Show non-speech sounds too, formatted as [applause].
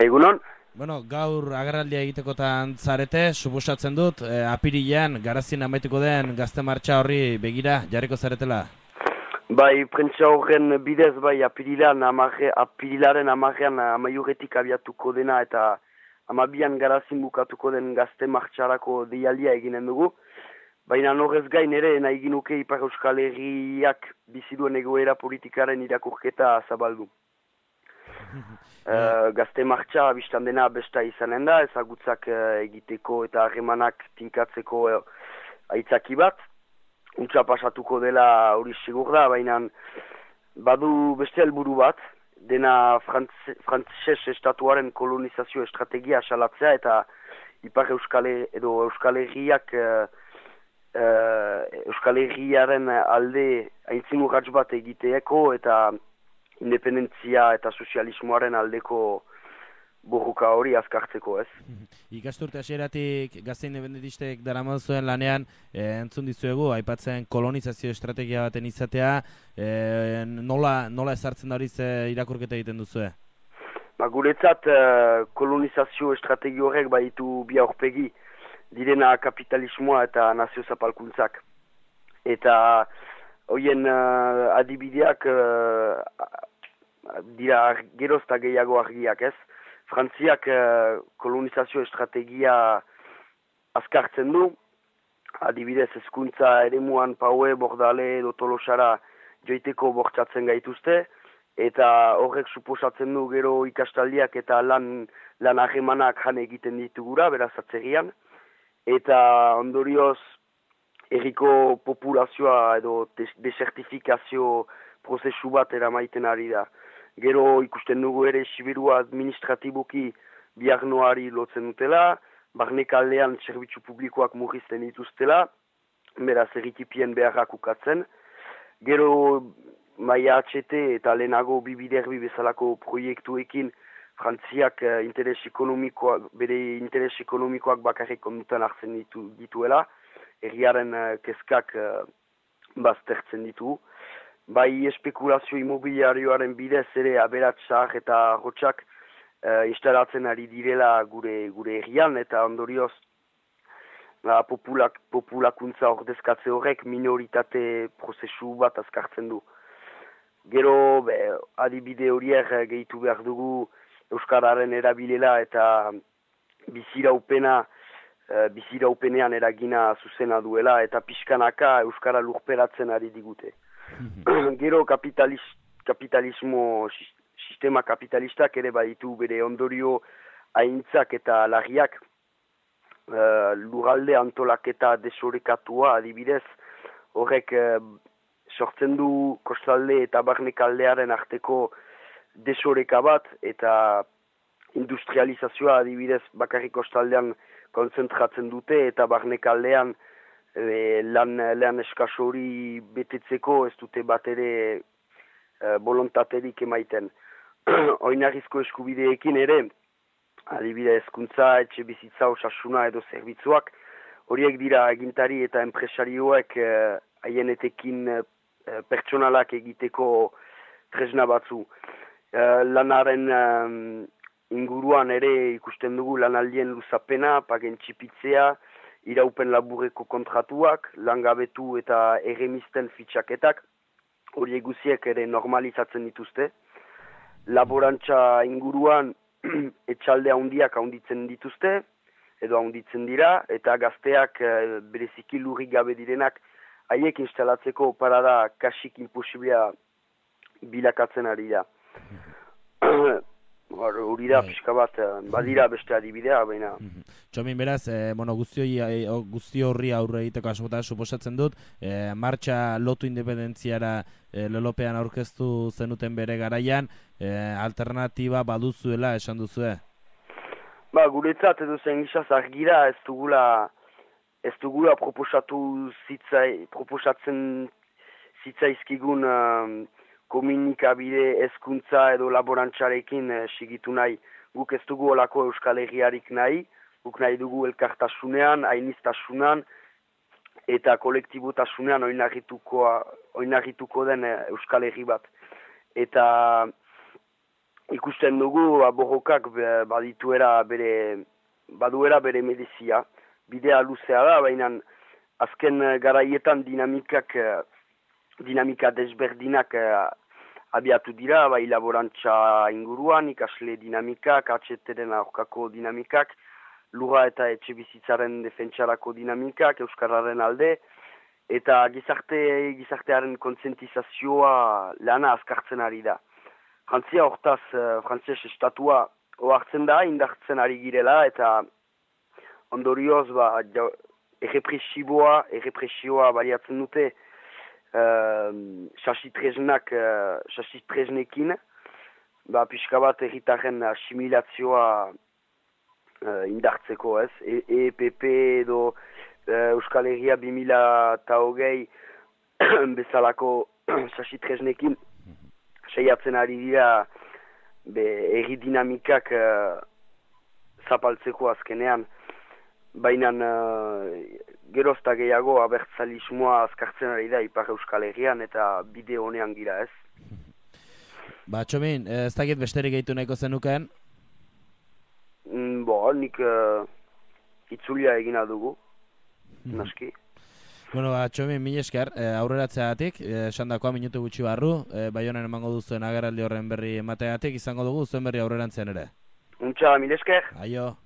Egunon? Bueno, gaur agerraldia egitekotan zarete, suposatzen dut, e, apirilean, garazin amaituko den gazte martxa horri begira, jarriko zaretela? Bai, prentsa horren bidez, bai, apirilan, amare, apirilaren amarrean amaiuretik abiatuko dena eta amabian garazin bukatuko den gazte martxarako deialdia eginen dugu. Baina horrez gain ere, nahi ginuke Ipar Euskal Herriak biziduen egoera politikaren irakurketa zabaldu. Uh, gazte martxa biztan dena besta izanen da, ezagutzak uh, egiteko eta harremanak tinkatzeko uh, aitzaki bat. Untsa pasatuko dela hori sigur da, baina badu beste helburu bat, dena frantzes estatuaren kolonizazio estrategia salatzea eta Ipar Euskal, edo Euskal Herriak uh, Euskal Herriaren alde aintzin bat egiteeko eta independentzia eta sozialismoaren aldeko borruka hori azkartzeko ez. Ikasturte hasieratik gazte independentistek dara zuen lanean e, entzun dizuegu, aipatzen kolonizazio estrategia baten izatea, e, nola, nola ezartzen da hori ze irakurketa egiten duzue? Ba, guretzat uh, kolonizazio estrategia horrek baitu bi aurpegi direna kapitalismoa eta nazio zapalkuntzak. Eta hoien uh, adibideak dira gerozta gehiago argiak ez. Frantziak uh, kolonizazio estrategia azkartzen du, adibidez ezkuntza ere muan paue, bordale edo tolosara joiteko bortzatzen gaituzte, eta horrek suposatzen du gero ikastaldiak eta lan, lan ahemanak jan egiten ditugura, beraz atzerian, eta ondorioz erriko populazioa edo desertifikazio prozesu bat eramaiten ari da. Gero ikusten dugu ere sibirua administratiboki biarnoari lotzen dutela, barnek aldean zerbitzu publikoak murrizten dituztela, beraz erritipien beharrak ukatzen. Gero maia HT eta lehenago bibiderbi bezalako proiektuekin frantziak uh, interes ekonomikoak, bere interes ekonomikoak bakarrik ondutan hartzen ditu, dituela, erriaren uh, kezkak uh, baztertzen ditu bai espekulazio imobiliarioaren bidez ere aberatsak eta hotxak uh, instalatzen ari direla gure gure herrian eta ondorioz la, populak, populakuntza ordezkatze horrek minoritate prozesu bat azkartzen du. Gero be, adibide horiek gehitu behar dugu Euskararen erabilela eta bizira upena uh, bizira upenean eragina zuzena duela eta pixkanaka Euskara lurperatzen ari digute. [clears throat] gero kapitalis, kapitalismo sistema kapitalistak ere baditu bere ondorio haintzak eta larriak uh, luralde antolaketa desorekatua adibidez horrek uh, sortzen du kostalde eta barnekaldearen arteko desoreka bat eta industrializazioa adibidez bakarrik kostaldean konzentratzen dute eta barnekaldean e, lan, lan eskasori betetzeko ez dute bat ere e, bolontaterik emaiten. [clears throat] Oinarrizko eskubideekin ere, adibide ezkuntza, etxe bizitza, osasuna edo zerbitzuak, horiek dira egintari eta enpresarioek e, haienetekin e, pertsonalak egiteko tresna batzu. E, lanaren e, inguruan ere ikusten dugu lanaldien luzapena, pagen txipitzea, iraupen labureko kontratuak, langabetu eta erremisten fitxaketak, hori eguziek ere normalizatzen dituzte. Laborantza inguruan [clears throat] etxalde handiak handitzen dituzte, edo handitzen dira, eta gazteak e, bereziki lurri gabe direnak haiek instalatzeko parada kasik imposiblia bilakatzen ari da. [clears throat] hori da, bai. pixka bat, eh, badira beste adibidea, baina... Mhm. Txomin beraz, e, bueno, guzti, hori, eh, guzti horri aurre egiteko asmota suposatzen dut, e, martxa lotu independentziara e, lelopean aurkeztu zenuten bere garaian, e, alternatiba baduzuela esan duzue? Ba, guretzat edo zen gisaz argira ez dugula, ez dugula proposatu zitzai, proposatzen zitzaizkigun komunikabide ezkuntza edo laborantzarekin e, sigitu nahi. Guk ez dugu olako euskal herriarik nahi, guk nahi dugu elkartasunean, ainiztasunan, eta kolektibotasunean oinarrituko den e, euskal herri bat. Eta ikusten dugu aborrokak badituera bere, baduera bere medizia. Bidea luzea da, baina azken garaietan dinamikak, dinamika desberdinak abiatu dira, bai laborantza inguruan, ikasle dinamikak, atxeteren aurkako dinamikak, lura eta etxe bizitzaren defentsarako dinamikak, Euskararen alde, eta gizarte, gizartearen kontzentizazioa lana azkartzen ari da. Frantzia hortaz, uh, Frantzia estatua oartzen da, indartzen ari girela, eta ondorioz, ba, errepresiboa, errepresioa baliatzen dute, sasitreznak, uh, sasitreznekin, ba, pixka bat erritaren asimilazioa uh, indartzeko ez, e EPP edo uh, Euskal Herria 2000 eta hogei [clears throat] bezalako [clears throat] sasitreznekin seiatzen ari dira be, erri dinamikak uh, zapaltzeko azkenean, baina gerozta gehiago abertzalismoa azkartzen ari da Ipar Euskal Herrian eta bide honean gira ez. Ba, txomin, ez dakit besterik gehitu nahiko zenuken? Mm, bo, nik uh, itzulia egina dugu, mhm. naski. Bueno, ba, txomin, min esker, e, aurreratzeagatik, esan dakoa minutu gutxi barru, e, bai honen emango duzuen ageraldi horren berri emateagatik, izango dugu zuen berri aurrerantzean ere. Untxa, mil esker. Aio.